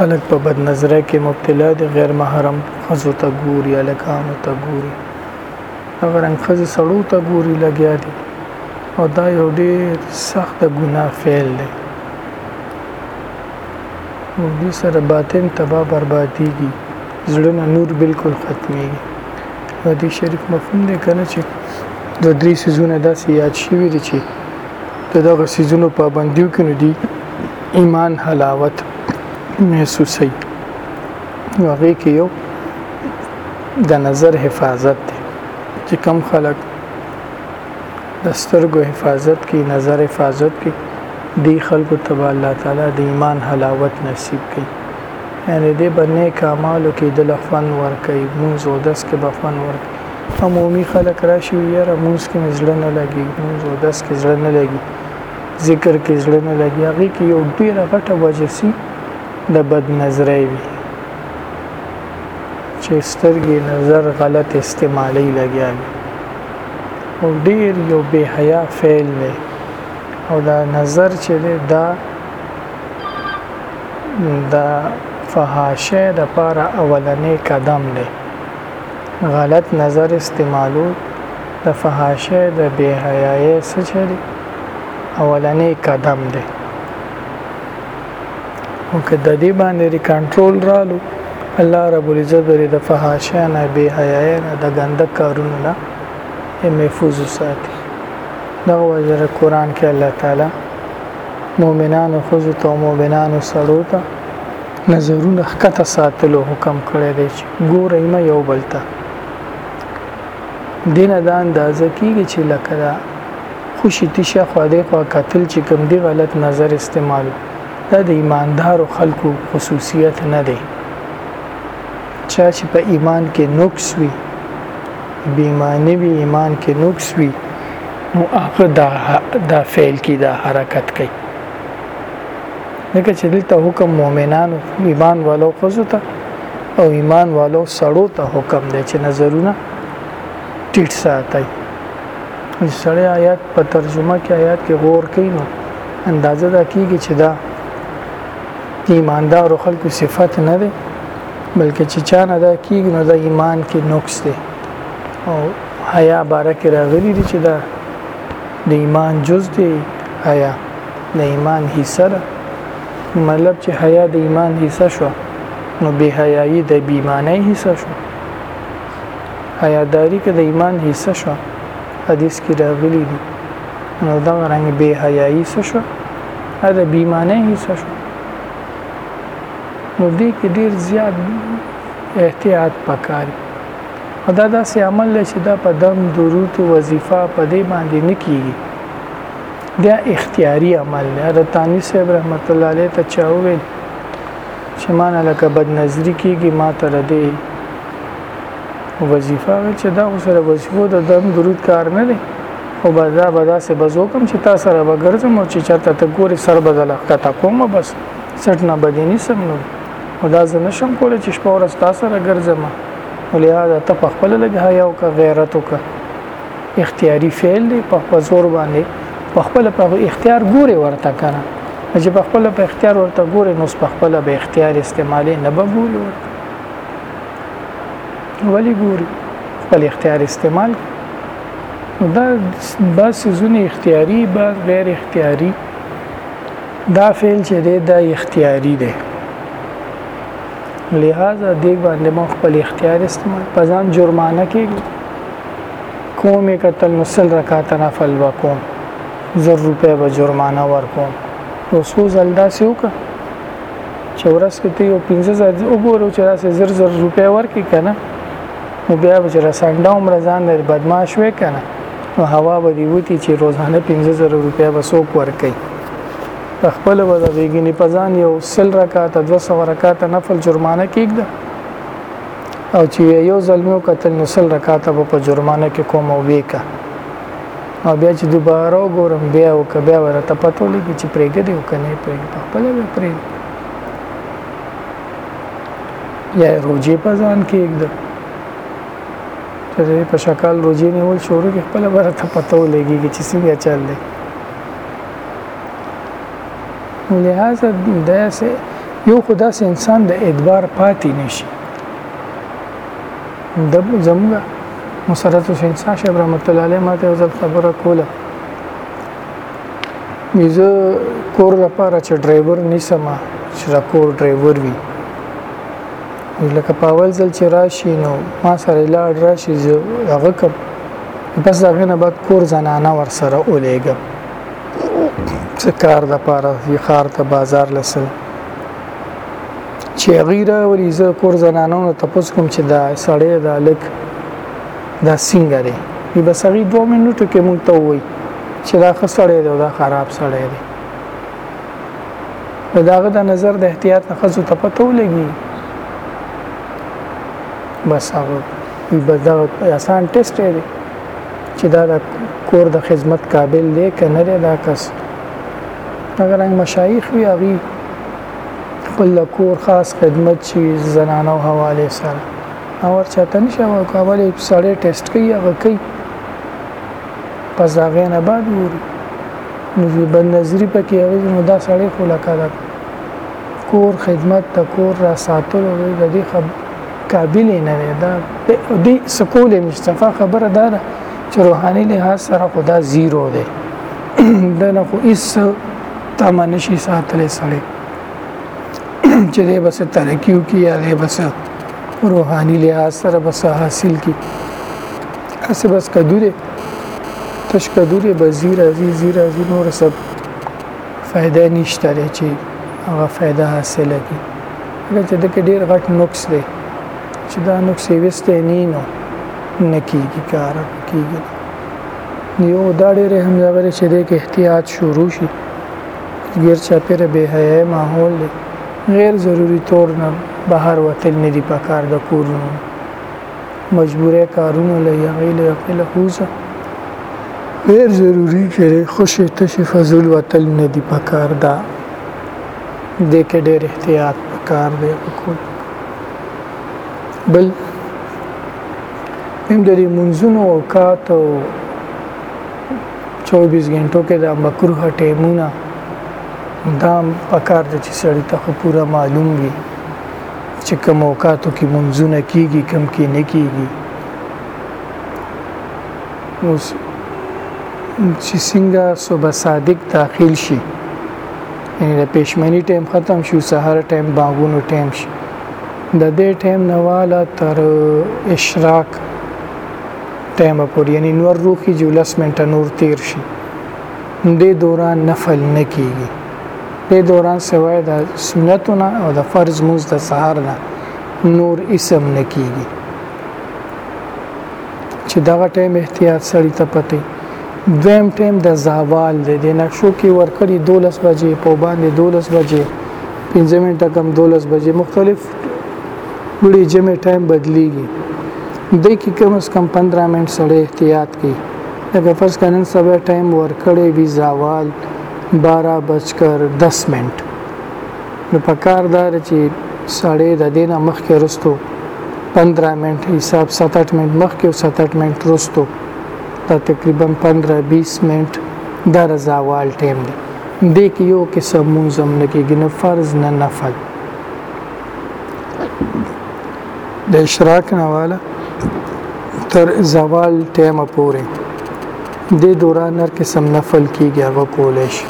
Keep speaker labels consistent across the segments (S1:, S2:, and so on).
S1: خلک په بد نظرۍ کې مبتلا دي غیر محرم ښځو ته ګوري هلکانو ته ګوري هغه رنګ ښځې سړو ته ګوري لګیا دي او دا یو ډېر سخت د ګناه فعل دی او دې سره باطن تبا بربادېږي زړه نه نور بالکل ختمېږي نو دې شریف مفهوم دی که نه چې د درې سیزونه داسې یاد شوي دي چې د دغه سیزونو پابندیو کې نو دي ایمان حلاوت محسوسي هغه کې یو د نظر حفاظت دی چې کم خلک د سترګو حفاظت کی نظر حفاظت کی دی خلکو تبا الله تعالی د ایمان حلاوت نصیب کړي یعنی دې باندې کمالو کې د لفن ور کوي موږ او داس کې بفن ور کوي عمومي خلک راشي یاره موږ کې مزړه نه لګي موږ او داس کې زړه نه لګي ذکر کې زړه نه لګي هغه کې یو ډیره غټه وجه سي د بد نظرۍ وي چې سترګې نظر غلط استعمالي لګیا دي او ډیر یو بے حیا فعل دی او دا نظر چې دا د فحاشه د پاره اولنې قدم دی غلط نظر استعمالول د فحاشۍ د بې حیایۍ څخه دی اولنی قدم دی او که د دې باندې ری کنټرول رالو الله رب العزت بری د فحاشۍ نه بې حیایۍ نه د ګنده کارونو نه محفوظ ساتي دا وجر قران کې الله تعالی مؤمنانو خو ته مؤمنانو سره ته نظرونه ښکته ساتلو حکم کړی دی چې ګورئ مه یو بل ته دینه دا اندازه کیږي چې لکه دا خوشی تشه خو دې خو قتل چې کوم دی غلط نظر استعمالو دا د ایماندارو خلکو خصوصیت نه دی چا چې په ایمان کې نقص وي بیمانی وي ایمان کې نقص وي نو هغه دا دا فعل کې دا حرکت کوي ځکه چې دلته حکم مؤمنانو ایمان والو خزو ته او ایمان والو سړو ته حکم دی چې نظرونه ټیټ ساتي سړی آیات په ترجمه کې آیات کې غور کوي نو اندازه دا کیږي چې دا ایماندار خلکو صفت نه دی بلکې چې چا نه دا کیږي نو دا ایمان کې نقص دی او حیا بارکه راغلی دی چې دا د ایمان جز دی حیا د ایمان حصہ ده نو مطلب چې حیا د ایمان حصہ شو نو به حیايي د بیمانه حصہ شو حیاداری که د ایمان حصہ شو حدیث کې راغلی دی نو دا رنګ به حیايي څه شو دا بیمانه حصہ شو نو دې کې ډیر زیات احتیاط پکار دی دا داسې عمل چې دا په دم درود وظیفه په دې باندې نه کیږي بیا اختیاري عمل دی دا تانوي صاحب رحمت الله علیه ته چا وویل چې ما نه لکه بد نظری کیږي ما ته ردې وظیفه ویل چې دا سره وظیفو د دم درود کار نه دی او بدا بدا سه بزو کوم چې تا سره وګرځم او چې چاته ته ګوري سر بدل کته کوم بس سټ نه بدینی سم نو خدا زه نشم کولای چې شپه ورځ تاسو سره ګرځم ولې دا ته په خپل لګ حیا او غیرت وکړه اختیاري فعل دی په خپل زور باندې په خپل په اختیار ګوري ورته کنه چې په خپل په اختیار ورته ګوري نو په خپل به اختیار استعمالي نه به ګوري ولی ګوري خپل اختیار استعمال دا بس زونه اختیاري با غیر اختیاري دا فعل چې دی دا اختیاري دی لہذا دی باندې مو خپل اختیار استعمال په ځان جرمانه کېږي کوم کتل نو سل رکعات نفل وکوم زر روپے به جرمانه ورکوم نو څو ځل داسې وکړه چې ورس کې ته یو 15 زر وګورو چې داسې زر زر روپے ورکې کنه نو بیا به چې رسنده عمر ځان د بدمعاش وې کنه نو هوا به دی وتی چې روزانه 15 زر روپے به سوک ورکې خپل وځه ویګنی پزان یو سل رکعات 200 رکعات نفل جرمانه کېږي او چې یو ځل مې وکتل نو سل رکعاته به په جرمانه کې کوم او ویکا او بیا چې دوباره وګورم بیا او که بیا ورته پته لګي چې پرېږه دی او که نه پرېږه په خپله به پرېږه یا روجې په ځان کې اږده چې په شکل روجې نیول شروع کې خپله به ورته پته ولګېږي چې څنګه چل دی لہذا داسې یو خدا سه انسان د ادبار پاتې نشي د زموږ مسرت حسین شاه شیخ رحمت الله علیه ماته یو ځل خبره کوله زه کور لپاره چې ډرایور نیسم چې دا کور ډرایور وي لکه په اول ځل چې راشي نو ما سره لاړ راشي زه هغه کوم پس دا غنه بعد کور زنانه ور سره اولېګم څه کار د پاره یې خار ته بازار لسل چې غیره ولې زه کور زنانو ته پوس کوم چې دا سړی دا لک دا سنگه دی یی بس غي 2 منټو کې مونږ ته وای چې دا ښه سړی دی دا خراب سړی دی داغه د نظر د احتیاط نه خزو ته پته ولګي بس هغه یی بدغه آسان ټیسټ دی چې دا د کور د خدمت قابل دی که نه دی دا کس اگر هغه مشایخ وي هغه خپل کور خاص خدمت شي زنانه او حواله سره او چاته نشه او کابل سړی ټیسټ کوي هغه کوي پس دا غې نه بعد ووري نو بن نظری پکې هغه نو دا سړی خو لکه دا کور خدمت د کور را ساتلو د دې خبر قابل نه دی دا دی سکول مصطفی خبره دا ده چې روحاني لحاظ سره خدا زیرو دی دا نه خو اس تمنه شي ساتلې سره چې دې بس ترقیو کې یا دې بس روحاني لحاظ سره بس حاصل کی اسه بس کدوره تش کدوره بزیر عزیز زیر عزیز نور سب فائدہ نشته چې هغه فائدہ حاصله کی ځکه چې دکې ډیر غټ نقص دی چې دا نقص یې وسته نه نو نه کیږي کار کیږي یو دا ډېر هم ځغره چې د احتیاط شروع شي غیر چاپیره به حیا ماحول دی غیر ضروری طور نه بهر وتل نه دی پکار د کورونو مجبوره کارونه لیا غیله خپل خوځه غیر ضروری چې خوشی تشفزل وتل نه دی پکار ده دې کې ډېر احتیاط پکار دی په کول بل هم د دې منځونو او کات او 24 غنټو کې دا مکروه ټیمونه دام پکار دي چې سړی ته خو پورا معلوم وي چې کوم اوقاتو کې منځونه کیږي کم کې نه کیږي اوس چې څنګه صبح صادق داخل شي یعنی د پښمنی ټیم ختم شو سحر ټیم باغونو ټیم شو د دې ټیم نواله تر اشراق ټیم پورې یعنی نور روخي جو لس منټه نور تیر شي دې دوران نفل نه کیږي دې دوران سوای د سنتونه او د فرض موز د سحر نه نور اسم نه کیږي چې دغه ټیم احتیاط سړی ته پته دویم ټیم د زوال دی د نقشو کې ورکړي 12 بجې په باندې 12 بجې 15 منټه کم 12 بجې مختلف وړي جمع ټایم بدلیږي د کې کم از کم 15 منټ سره احتیاط کی لکه فرض کنن سبا ټایم ورکړې وی زوال 12 بجکر 10 منټ نو په کار دا چې سړی د دې نه مخکې رستو 15 منټ حساب 7-8 منټ مخکې او 7-8 منټ رستو دا تقریبا 15-20 منټ د رضاوال ټیم دی د کې یو قسم منظم نه کېږي نه فرض نه نفل د اشراق نه والا تر زوال ټیم پورې د دوران هر قسم نفل کېږي هغه کولای شي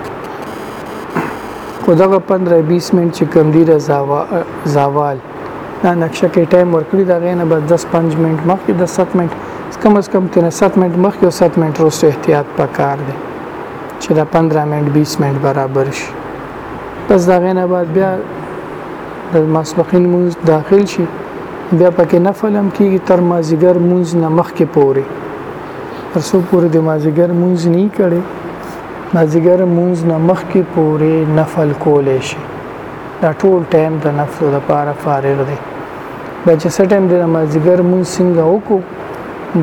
S1: خو دغه 15 20 منټ چې کم دی د زوال دا نقشه کې ټایم ورکړي دا غینه بس 10 5 منټ مخکې 10 منټ کم از کم تنه 7 منټ مخکې او 7 منټ وروسته احتیاط پکار دی چې دا 15 منټ 20 منټ برابر شي پس دا غینه بعد بیا د مسبقین مونږ داخل شي بیا پکې نفل هم کیږي تر مازیګر مونږ نه مخکې پوري تر څو پورې د مازیګر مونږ نه کړي مازیګر مونږ نه مخکې پورې نفل کولای شي دا ټول ټایم د نفل لپاره فارغ دی بیا چې څه ټایم د مازیګر مونږ څنګه وکړو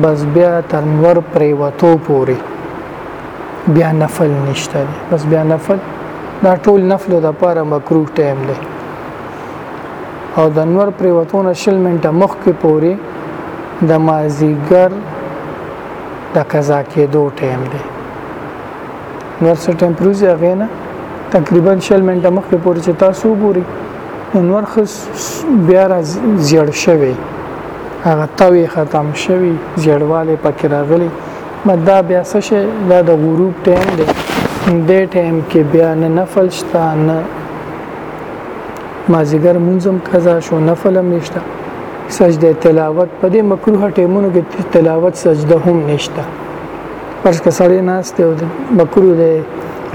S1: بس بیا تر نور پرې وتو پورې بیا نفل نشته دی بس بیا نفل دا ټول نفل لپاره مکروه ټایم دی او د نور پرې وتونه شل منټه مخکې پورې د مازیګر د قضا کېدو ټایم دی نور سر ټمپریچر هغه نه تقریبا 40 منټه مخکې پورې چې تاسو وګورئ نور خص بیا را زیړ شوی هغه توی ختم شوی زیړواله پکې راغلی مدا بیا څه شي دا د غروب ټایم دی د ټایم کې بیا نه نفل شته نه مازیګر منظم قضا شو نفل هم نشته سجده تلاوت په دې مکروه ټیمونو کې تلاوت سجده هم نشته پس کسړې ناس ته مکرو دی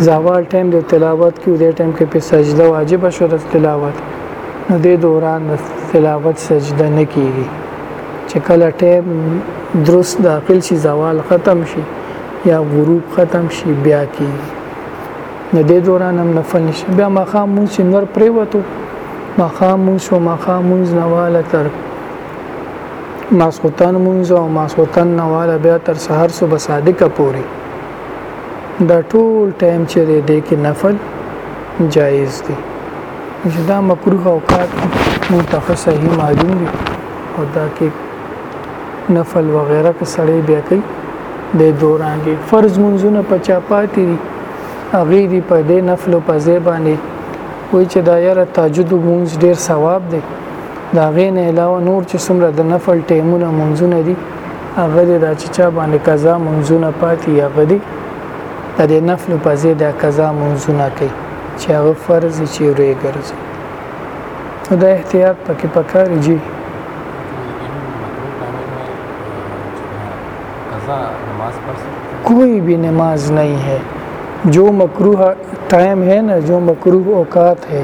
S1: زوال ټایم د تلاوت کې د ټایم کې په سجده واجب شو د تلاوت نو د دوران د تلاوت سجده نه کیږي چې کله ټایم درست داخل شي زوال ختم شي یا غروب ختم شي بیا کیږي نو د دوران هم نفل نشي بیا مخامو چې نور پریوتو مخامو شو مخامو نواله تر ماسخوتن مونږ او ماسخوتن نواله بیا تر سحر صبح صادق پوري دا ټول ټایم چې دی د کې نفل جایز دی چې دا مکروه او کار متخصصه هی معلوم دی او دا کې نفل وغیرہ که سړی بیا کوي د دوران کې فرض منځونه په چا پاتې دي هغه دی په دې نفل او په ځای باندې وای چې دا یاره تهجد مونږ ډیر ثواب دی دا غین علاوه نور چې څومره د نفل ټیمونه منځونه دي هغه د چې چا باندې قضا منځونه پاتې یا غدي د دې نفل په ځای د قضا منځونه کوي چې هغه فرض چې ورې ګرځي دا احتیاط پکې پکار جی کوئی بھی نماز نہیں ہے جو مکروہ ٹائم ہے نا جو مکروہ اوقات ہے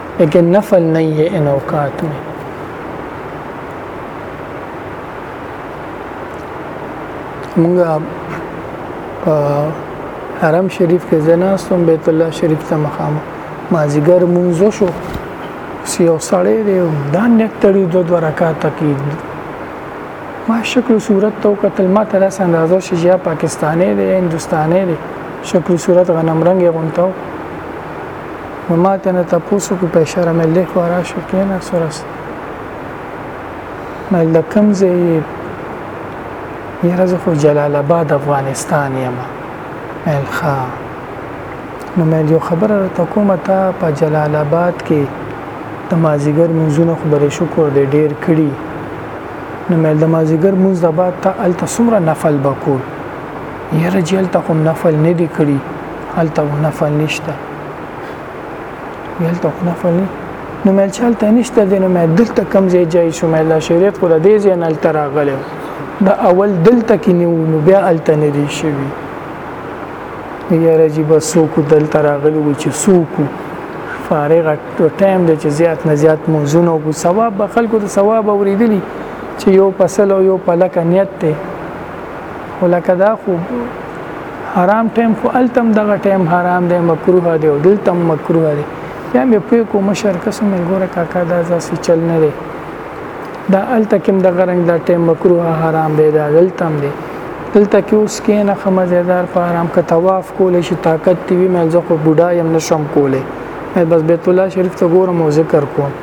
S1: لیکن نفل نہیں ہے ان اوقات میں منگا حرم شریف کې زناستم بیت الله شریف ته مخامه مازیګر منځو شو سی او سړی دی دا نکتړي دو دو رکعات کې ما شکل صورت تو قتل ما تر اس اندازو شي یا پاکستاني دی هندستاني دی شکل صورت غنم رنگ غونتاو نو ما ته نه تاسو کو په اشاره مې لیک ورا شو کې نه سره مې د کوم ځای یره زه خو جلال آباد افغانستان یم مې ښا نو مې یو خبره ته کوم ته په جلال آباد کې د مازیګر منځونه خو بل شکر دې ډیر کړی نو مې د مازیګر منځ د بعد ته ال تصمره نفل بکول یاره جی هلته خو نفل نه دی کړی هلته خو نفل نشته هلته خو نفل نه نو مې چې هلته نشته دی نو مې دلته کم ځای جای شو مې لا شریعت خو د دې ځای نه هلته راغلی دا اول دلته کې نیو نو بیا هلته نه دی شوي یاره جی به څوک دلته راغلی و چې څوک فارغ ټایم دی چې زیات نه زیات موضوعونه وکړو ثواب به خلکو ته ثواب اورېدلی چې یو پسل او یو پلک نیت دی ولکه دا خو حرام ټیم خو التم دغه ټیم حرام دی مکروه دی او دلتم مکروه دی یا مې په کوم شرکس مې ګوره کاکا دا ځاسي چل نه دی دا الته کوم د غرنګ دا ټیم مکروه حرام دی دا دلتم دی دلته کې اوس کې نه خمزیدار په حرام که طواف کول شي طاقت دی مې ځکه بډا يم نشم کوله بس بیت الله شریف ته ګورم او ذکر کوم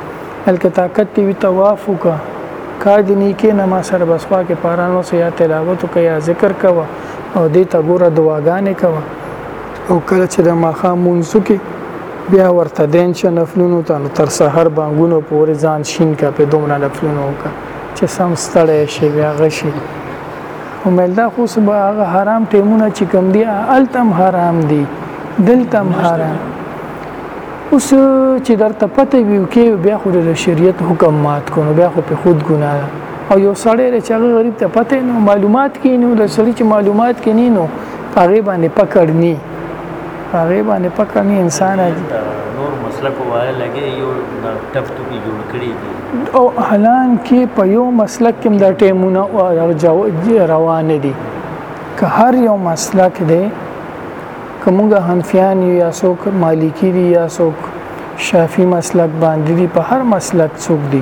S1: هلکه طاقت دی وی طواف وکه کار دی نه کینه ما سره بس خوا کې پاران وسه یا تلاوت وکه یا ذکر کوه او دی ته ګوره دعاګانې کوه او کله چې د ماخام منځو کې بیا ورته دین چې نفلونو ته نو تر سحر بانګونو پورې ځان شین کا په دومره نفلونو وکه چې سم ستړی شي بیا غشي ومل دا خو سبا هغه حرام ټیمونه چې کم دی التم حرام دی دلتم حرام اوس چې درته پته وي او کې بیا خو د شریعت حکم مات کونو بیا خو په خود ګناه ده او یو سړی لري چې هغه غریب ته پته نه معلومات کې نه د سړي چې معلومات کې نه نو هغه باندې پکړ نه هغه باندې پکړ نه انسان
S2: نور مسلک وای لګي یو ټپ ټپي جوړ کړی دي
S1: او حالان کې په یو مسلک کې د ټیمونه روان دي که هر یو مسلک دی کومګه حنفیان یو یا څوک مالکی دي یا څوک شافعي مسلک باندې دي په هر مسلک څوک دي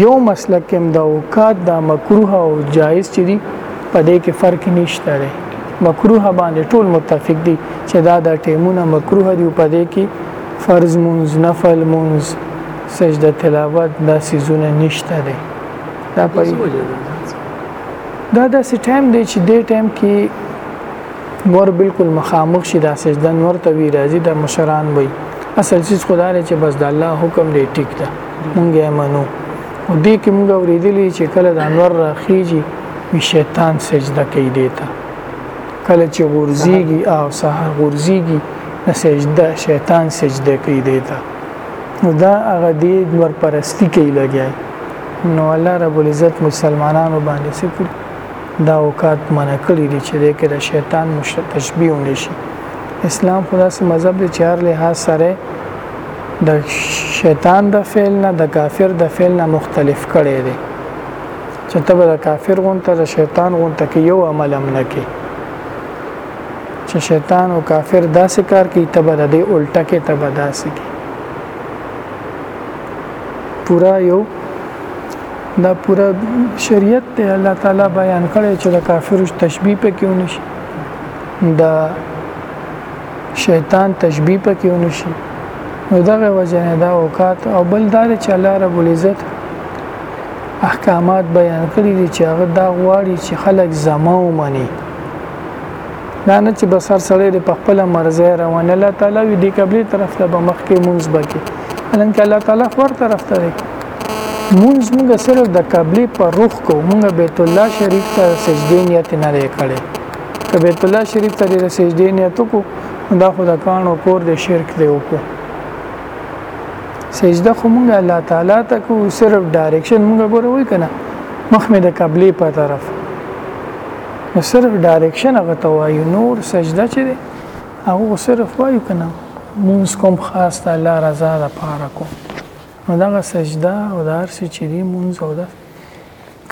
S1: یو مسلک هم دا وکات دا مکروه او جایز چې دي په دې کې فرق نشته لري مکروه باندې ټول متفق دي چې دا د ټیمونه مکروه دي په دې کې فرض منز نفل منز سجده تلاوت دا سيزونه نشته دي دا په دا داسې ټایم دی چې دې ټایم کې نور بالکل مخامخ شي دا سجده نور ته وی راځي د مشران وي اصل چیز خدای لري چې بس د الله حکم دی ټیک ده مونږ یې منو او دې کې مونږ ورېدلې چې کله د انور راخیږي وی شیطان سجده کوي دیتا کله چې غورځيږي او سحر غورځيږي د سجده شیطان سجده کوي دیتا نو دا هغه دې نور پرستی کوي لګي نو الله رب العزت مسلمانانو باندې سکړي دا اوقات منع کړی دی چې دې کې د شیطان مشرک تشبیه هم نشي اسلام خو داسې مذهب دی چې هر لحاظ سره د شیطان د فعل نه د کافر د فعل نه مختلف کړي دي چې ته به د کافر غونته د شیطان غونته کې یو عمل هم نه کې چې شیطان او کافر داسې کار کوي ته به د دې الټه کې ته به داسې کې پورا یو دا پوره شریعت ته الله تعالی بیان کړی چې د کافرو تشبیه پکې ونشي د شیطان تشبیه پکې ونشي نو دغه وجه نه دا اوقات او بل دار چې الله رب العزت احکامات بیان کړی دي چې هغه دا غواړي چې خلک زما ومني دا نه چې بسر سره د خپل مرزه روان الله تعالی وی دی قبلي طرف ته به مخکې مونږ بکې الان کې الله تعالی خور طرف ته مونږ موږ صرف د قبلي پر رخ کو موږ بیت الله شریف ته سجدي نیت نه لري کړي که بیت الله شریف ته د سجدي نیت کو دا خو د کانو کور د شرک دی وکړو سجده خو موږ الله تعالی ته کو صرف ډایرکشن موږ غوړو وی کنه مخ مې د قبلي په طرف نو صرف ډایرکشن هغه ته وایو نور سجده چې دی هغه صرف وایو کنه مونږ کوم خاص د الله رضا لپاره کوم نو دغه سجده او د هر څه چې دی مونږ او دا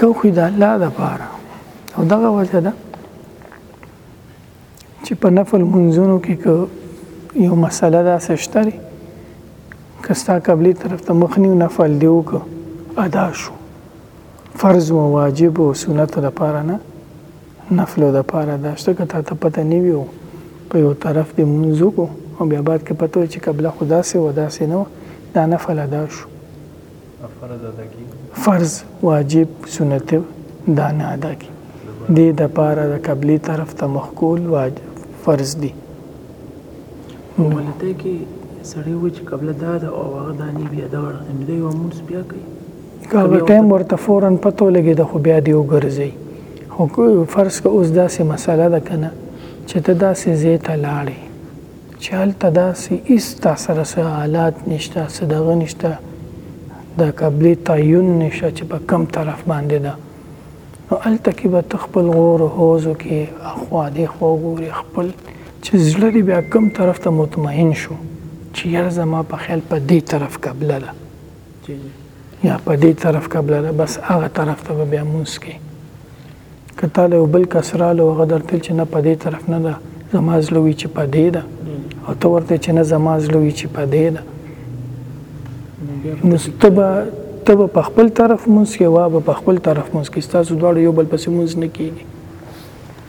S1: کو خو د الله د پاره او دغه وجه ده چې په نفل منځونو کې که یو مسله دا سشتري کستا قبلي طرف ته مخنی نفل دیو که ادا شو فرض او واجب او سنت لپاره نه نفلو دپاره ده شته که تاته پته نه وي او په یو طرف دې مونځ وکړو او بیا بعد کې پته وي چې قبله خو داسې وه داسې نه وه دا نفل ادا شو
S2: فرض ادا کی
S1: فرض واجب سنت دا نه ادا کی دې د پاره د قبلي طرف ته مخ کول واجب فرض دي
S3: ولته کې سړی و چې قبل دا د او هغه د نی بیا دا ورته دی او موږ بیا کوي
S1: کله ټایم ورته فورن پته لګي د خو بیا دی وګرځي خو که فرض کړه اوس داسې مسئله ده که نه چې ته داسې ځای ته لاړې چې هلته داسې هیڅ تا سره څه حالات نشته څه دغه نشته د قبلې تعین نشته چې په کم طرف باندې ده نو هلته کې به ته خپل غور و حوض وکړې اخوا دېخوا وګورې خپل چې زړه دې بیا کم طرف ته مطمئن شو چې یاره زما په خیال په دې طرف قبله ده یا په دې طرف قبله ده بس هغه طرف ته به بیا مونږ کې که تاله یو بل کس راله هغه درته چې نه په دې طرف نه ده زما زړه وي چې په دې ده او ته ورته چې نه زما زړه وي چې په دې ده نو ته به ته به په خپل طرف مونږ کې وا به په خپل طرف مونږ کې ستاسو دواړو یو بل پسې مونږ نه کېږي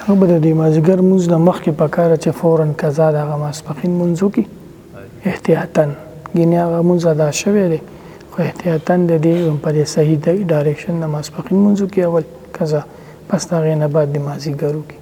S1: هغه
S4: به
S1: د مازیګر مونځ نه مخکې په کار چې فورا قضا د هغه ماسپخین مونځ وکړي احتیاطا ګینې هغه مونځ ادا شوی دی خو احتیاطا د دې په دې صحیح د ډایرکشن نه ماسپخین مونځ وکړي اول قضا پس د هغې نه بعد د مازیګر وکړي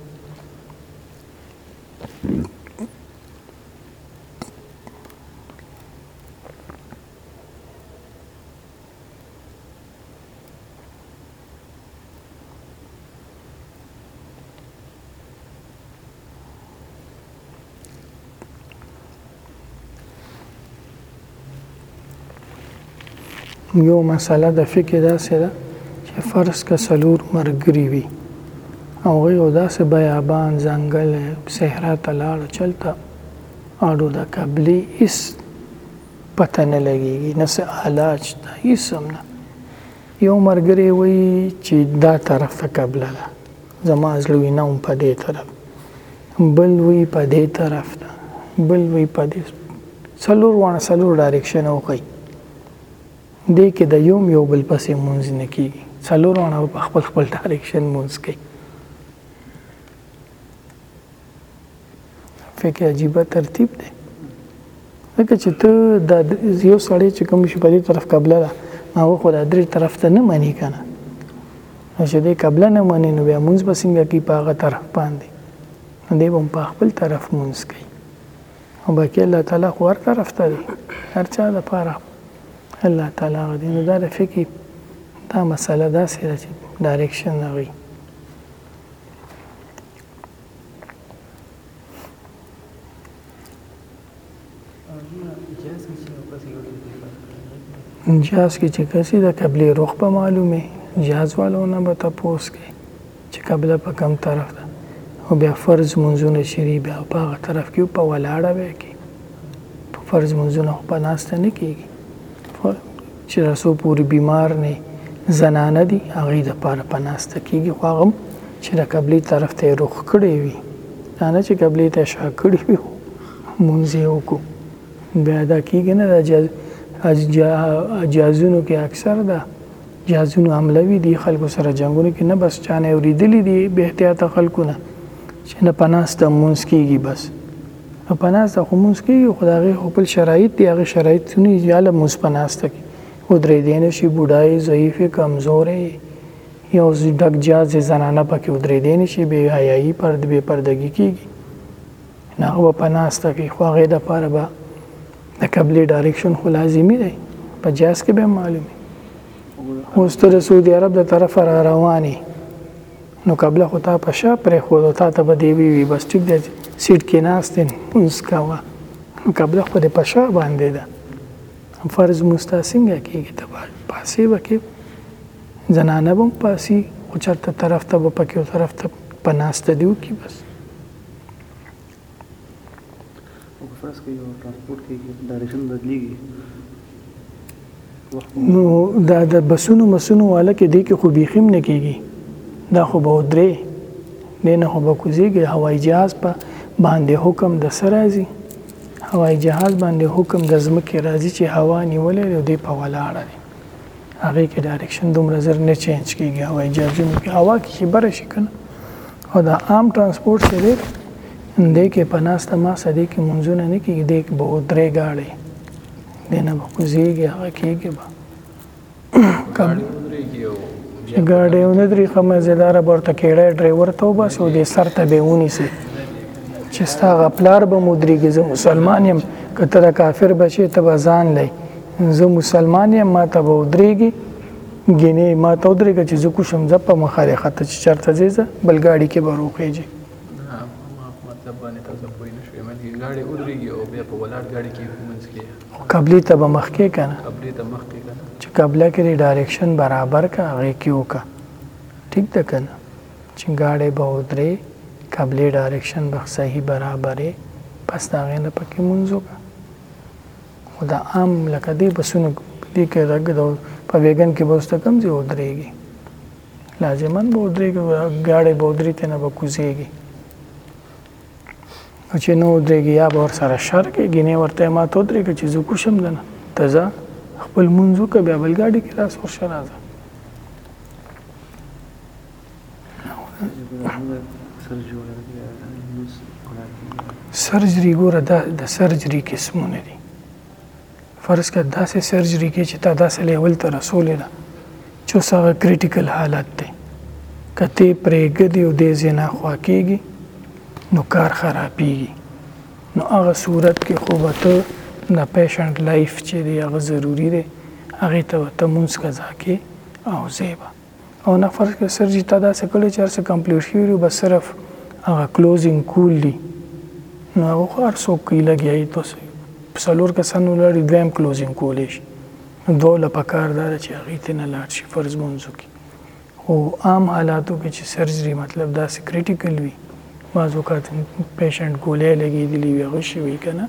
S1: یو مسله د فقه داسې ده چې فرض که څلور مرګري وي او یو داسې بیابان ځنګل صحرا ته لاړ چلته اړو د قبلي هیڅ پته نه لګېږي نه څه علاج ته هیڅ هم نه یو مرګری وی چی دا طرف ته قبله ده زما زړه وی نه هم په دې طرف بل وی په دې طرف ده بل وی په دې څلور وانه څلور ډایرکشن او کوي دې کې د یوم یو بل پسې مونږ نه کیږي څلور وانه په خپل خپل ډایرکشن مونږ کوي فکر عجیبه ترتیب دی لکه چې ته د یو سړی چې کوم شي په دې طرف قبله ده هغه خو د درې طرف ته نه مانی کنه چې دې قبله نه مانی نو بیا مونږ به څنګه کی په هغه طرف باندې دې هم په خپل طرف مونږ کوي او باقي الله تعالی خو هر طرف ته دی هر چا د پاره الله تعالی غدي نو دا د فکر دا مسله دا سره چې ډایرکشن نه وي جهاز کې چې کسي د قبلې رخ به معلومه جهاز والو نه به تپوس کې چې قبله په کم طرف ده او بیا فرض منځونه شری بیا په هغه طرف کې په ولاړه وي کې په فرض منځونه په ناشته نه کېږي چې تر څو پورې بیمار نی زنانه دي هغوی دپاره په ناسته کېږي خو هغه هم چې د قبلې طرف ته یې رخ کړی وي دا نه چې قبلې ته شا کړي وي مونځ یې وکړو بیا دا کېږي نه دا جازونو کې اکثر ده جازونو حمله وي دي خلکو سره جنګونو کې نه بس چانه اورېدلي دي بې احتیاطه خلکو نه چې نه پناسته مونځ کېږي بس نو په ناسته خو مونږ کېږي خو د هغې خو خپل شرایط دي هغه شرایط څه نه دي هله مونځ په ناسته کې ودرېدی نه شي بوډا یې ضعیف یې کمزوری یې یو ډک جاز یې زنانه پکې ودرېدی نه شي بې حیایي پرد بې پردګي کېږي نو هغه به په ناسته کې خو هغې دپاره به د قبلې ډایرکشن خو لازمي دی په جاز کې به معلومي اوس ته د سعودي عرب د طرفه را روانې نو قبله خو تا په شا پرېښوده تا ته به دې ووي بس ټیک دی سیټ کې ناست یې لمونځ کوه نو قبله خو دې په شا باندې ده فرض لمونځ تا څنګه کېږي ته به پاسې به کې زنانه به هم پاسي خو چېرته طرف ته به پکې یو طرف ته په ناسته دې وکړي بس
S5: او که فرض کړئ یو ترانسپورت کېږي ډایریکشن بدلیږي
S1: نو دا د بسونو مسونو والا کې دی کې خو بيخیم نه کېږي دا خو به درې دی نه خو به کوزیږي هوایي جهاز په باندې حکم د سره راځي هوایي جهاز باندې حکم د ځمکې راځي چې هوا نیولې او دی په ولاړه دی هغه کې ډایرکشن دومره زر نه چینج کیږي هوایي جهازونو کې هوا کې خبره شي کنه او دا عام ترانسپورت چې دی دې کې په ناسته ماسته دې کې منځونه نه کېږي دې کې به درې ګاړې دې نه به کوزېږي هغه کېږي به چې ګاډی ونه درې ښه مزیداره به ورته کېړی ډرایور ته وباسي او دې سر ته به یې ونیسي چې ستا هغه پلار به مو درېږي زه مسلمان یم که ته د کافر بچې ته به ځان دی زه مسلمان یم ما ته به ودرېږي ګینه ما ته ودرېږه چې زه کوشم ځه په مخه دې خطه چې چرته ځې ځه بل ګاډي کې به روخېږي
S4: مطلب باندې تاسو پوه نه شوي مګر ګاډي ودرېږي او بیا په ولاړ ګاډي کې منځ کې
S1: خو قبلې ته به مخکې که نه
S4: قبلې ته مخکې که نه
S1: چې قبله کې دې ډایرکشن برابر که هغې کې وکړه ټیک ده که نه چې ګاډی به ودرې قبلې ډایرکشن به صحیح برابرې بس د هغې نه پکې مونځ وکړه خو دا عام لکه دې بسونو په دې کې دا ګدو په ویګن کې به ست کم ځای ودرېږي لازمان به ودرېږي ګاډي به ودرې ته نه به کوزېږي او چې نو ودرېږي یا به ور سره شر کې ګینه ورته ما ته ودرېږي چې زه کوشم دنه تزه خپل منځو کې بیا بل ګاډي کې راس ور شرازه سرجری ګوره دا د سرجری قسمونه دي فرض کړه داسې سرجری کې چې تا داسې لیول ته رسولې ده چې اوس هغه کریټیکل حالت دی که تی پرېږدي او دې ځای نه خوا کېږي نو کار خرابېږي نو هغه صورت کې خو به ته د پیشنټ لایف چې دی هغه ضروري دی هغې ته به ته مونځ قضا کې او ځای به او نه فرض کړئ سر جی تا داسې کړی چې هر څه کمپلیټ شوي دي بس صرف هغه کلوزینګ کول دي نو هغه خو هر څوک کوي لګیا یي تاسو په څلور کسان ولاړ دي دویم کلوزینګ کولی شي نو دوه له پکار دا ده چې هغوی ته نه لاړ شي فرض مونځو کې خو عام حالاتو کې چې سرجري مطلب داسې کریټیکل وي بعض اوقات پیشنټ ګولۍ لګېدلي وي هغه شي وي که نه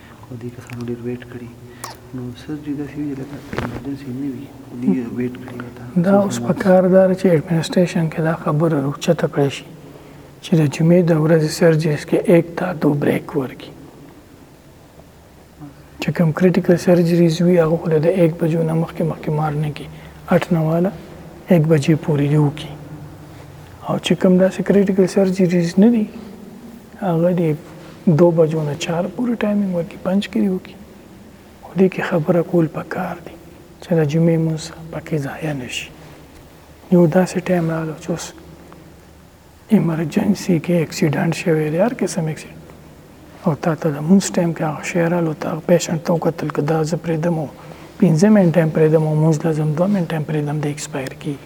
S5: خو دې کسانو ډېر وېټ کړي نو سرجري داسې وي چې لکه ایمرجنسي نه وي خو دې وېټ کړي ورته
S1: دا اوس په کار دار چې ایډمنسټریشن کې دا خبره روچته کړی شي چې د جمعې د ورځې سرجریز کې یک تا دو بریک ورکړي چې کوم کریټیکل سرجریز وي هغه خو د 1 بجو نه مخکې مخکې مارنه کې 8 نه والا 1 بجې پورې دی وکړي او چې کوم داسې کریټیکل سرجریز نه دي هغه دې دو بجو نه چار پورې ټایمینګ ورکړي پنج کې دې وکړي خو دې کې خبره کول پکار دي چې د جمعې مونځ پکې ضایع نه شي یو داسې ټایم راغلو چې اوس ایمرجنسي کې اکسیډنټ شوی دی هر قسم اکسیډنټ او تا ته د مونږ ټایم کې هغه شی راغلو تا پیشنټ ته وکتل که دا زه پرېږدم پنځه منټه یې پرېږدم او مونځ لازم دوه منټه یې پرېږدم د ایکسپایر کېږي